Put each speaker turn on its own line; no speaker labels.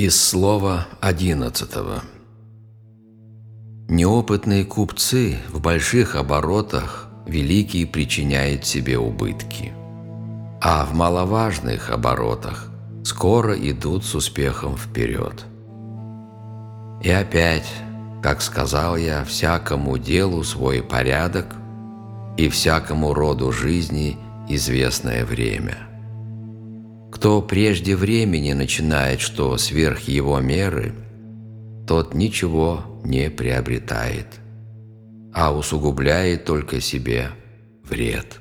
Из слова одиннадцатого. Неопытные купцы в больших оборотах великие причиняют себе убытки, а в маловажных оборотах скоро идут с успехом вперед. И опять, как сказал я, всякому делу свой порядок и всякому роду жизни известное время – кто прежде времени начинает что сверх его меры, тот ничего не приобретает, а усугубляет только себе вред.